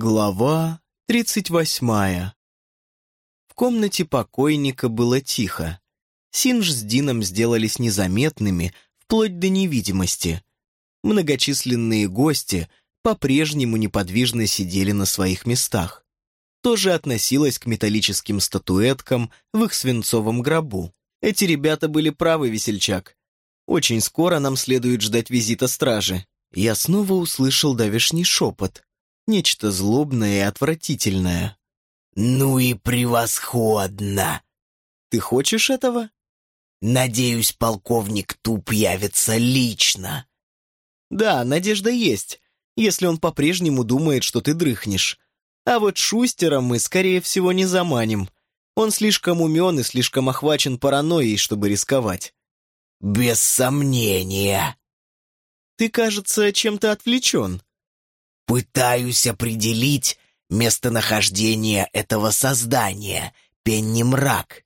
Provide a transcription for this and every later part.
Глава тридцать восьмая. В комнате покойника было тихо. Синж с Дином сделались незаметными, вплоть до невидимости. Многочисленные гости по-прежнему неподвижно сидели на своих местах. Тоже относилось к металлическим статуэткам в их свинцовом гробу. Эти ребята были правы, весельчак. Очень скоро нам следует ждать визита стражи. Я снова услышал давешний шепот — Нечто злобное и отвратительное. «Ну и превосходно!» «Ты хочешь этого?» «Надеюсь, полковник Туп явится лично». «Да, надежда есть, если он по-прежнему думает, что ты дрыхнешь. А вот Шустера мы, скорее всего, не заманим. Он слишком умен и слишком охвачен паранойей, чтобы рисковать». «Без сомнения». «Ты, кажется, чем-то отвлечен». Пытаюсь определить местонахождение этого создания, Пенни Мрак.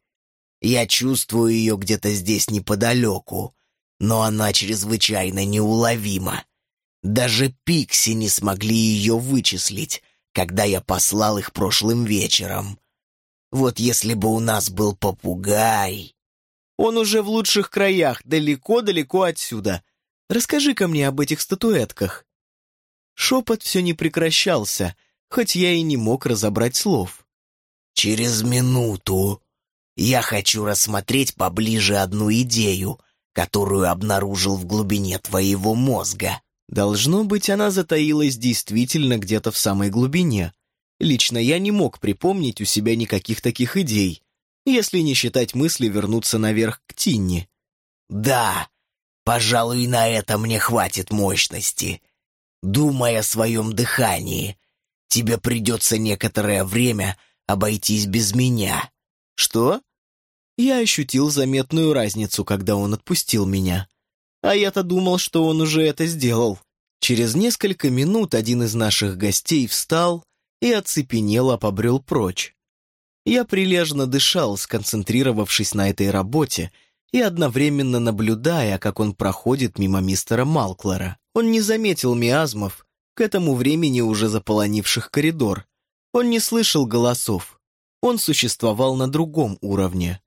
Я чувствую ее где-то здесь неподалеку, но она чрезвычайно неуловима. Даже Пикси не смогли ее вычислить, когда я послал их прошлым вечером. Вот если бы у нас был попугай... Он уже в лучших краях, далеко-далеко отсюда. Расскажи-ка мне об этих статуэтках. Шепот все не прекращался, хоть я и не мог разобрать слов. «Через минуту я хочу рассмотреть поближе одну идею, которую обнаружил в глубине твоего мозга». Должно быть, она затаилась действительно где-то в самой глубине. Лично я не мог припомнить у себя никаких таких идей, если не считать мысли вернуться наверх к Тинни. «Да, пожалуй, на это мне хватит мощности. Думай о своем дыхании. Тебе придется некоторое время обойтись без меня». «Что?» Я ощутил заметную разницу, когда он отпустил меня. А я-то думал, что он уже это сделал. Через несколько минут один из наших гостей встал и оцепенело побрел прочь. Я прилежно дышал, сконцентрировавшись на этой работе и одновременно наблюдая, как он проходит мимо мистера Малклера. Он не заметил миазмов, к этому времени уже заполонивших коридор. Он не слышал голосов. Он существовал на другом уровне.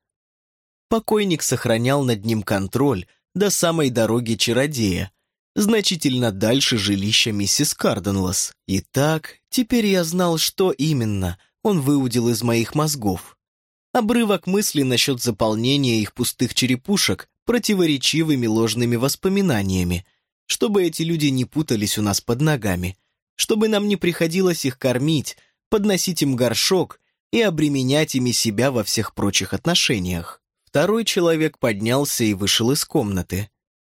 Покойник сохранял над ним контроль до самой дороги чародея, значительно дальше жилища миссис Карденлас. Итак, теперь я знал, что именно он выудил из моих мозгов. Обрывок мысли насчет заполнения их пустых черепушек противоречивыми ложными воспоминаниями, чтобы эти люди не путались у нас под ногами, чтобы нам не приходилось их кормить, подносить им горшок и обременять ими себя во всех прочих отношениях. Второй человек поднялся и вышел из комнаты.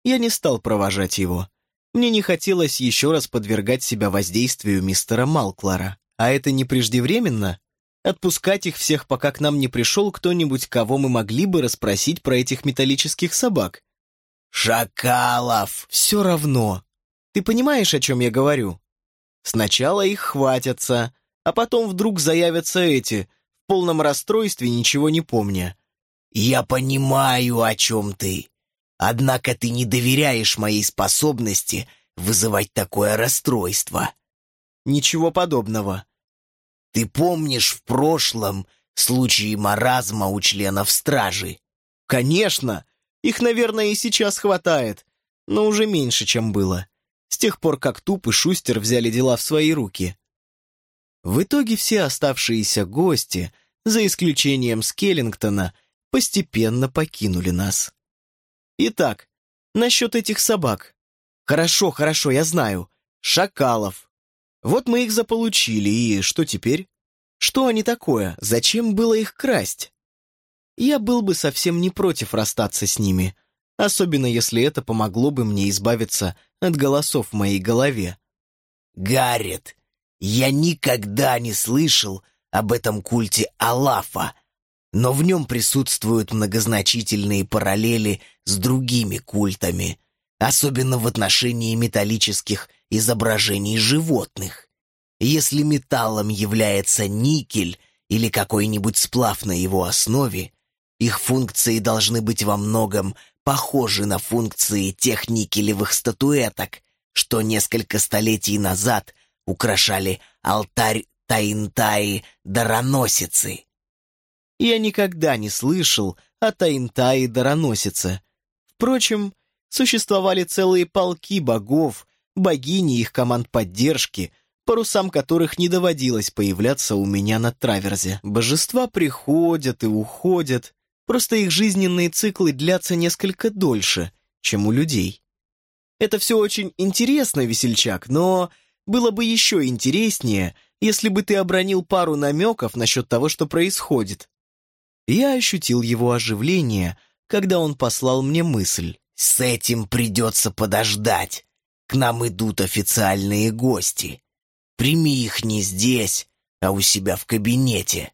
Я не стал провожать его. Мне не хотелось еще раз подвергать себя воздействию мистера Малклара. А это не преждевременно? Отпускать их всех, пока к нам не пришел кто-нибудь, кого мы могли бы расспросить про этих металлических собак. «Шакалов!» «Все равно. Ты понимаешь, о чем я говорю? Сначала их хватятся, а потом вдруг заявятся эти, в полном расстройстве, ничего не помня». «Я понимаю, о чем ты. Однако ты не доверяешь моей способности вызывать такое расстройство». «Ничего подобного». «Ты помнишь в прошлом случаи маразма у членов стражи?» «Конечно! Их, наверное, и сейчас хватает, но уже меньше, чем было. С тех пор, как Туп и Шустер взяли дела в свои руки. В итоге все оставшиеся гости, за исключением Скеллингтона, постепенно покинули нас. Итак, насчет этих собак. Хорошо, хорошо, я знаю. Шакалов. Вот мы их заполучили, и что теперь? Что они такое? Зачем было их красть? я был бы совсем не против расстаться с ними, особенно если это помогло бы мне избавиться от голосов в моей голове. «Гаррет, я никогда не слышал об этом культе Алафа, но в нем присутствуют многозначительные параллели с другими культами, особенно в отношении металлических изображений животных. Если металлом является никель или какой-нибудь сплав на его основе, их функции должны быть во многом похожи на функции тех никелевых статуэток, что несколько столетий назад украшали алтарь Таинтаи Дароносицы. Я никогда не слышал о Таинтаи Дароносице. Впрочем, существовали целые полки богов, богини их команд поддержки, парусам которых не доводилось появляться у меня на траверзе. Божества приходят и уходят, просто их жизненные циклы длятся несколько дольше, чем у людей. Это все очень интересно, весельчак, но было бы еще интереснее, если бы ты обронил пару намеков насчет того, что происходит. Я ощутил его оживление, когда он послал мне мысль. «С этим придется подождать. К нам идут официальные гости. Прими их не здесь, а у себя в кабинете».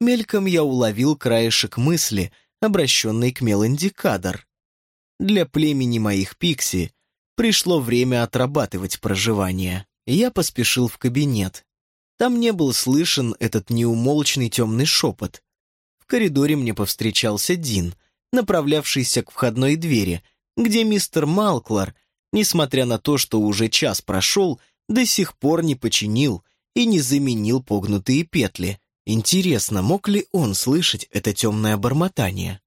Мельком я уловил краешек мысли, обращенный к Меланди Кадр. Для племени моих пикси пришло время отрабатывать проживание. Я поспешил в кабинет. Там не был слышен этот неумолчный темный шепот. В коридоре мне повстречался Дин, направлявшийся к входной двери, где мистер Малклар, несмотря на то, что уже час прошел, до сих пор не починил и не заменил погнутые петли. Интересно, мог ли он слышать это темное бормотание?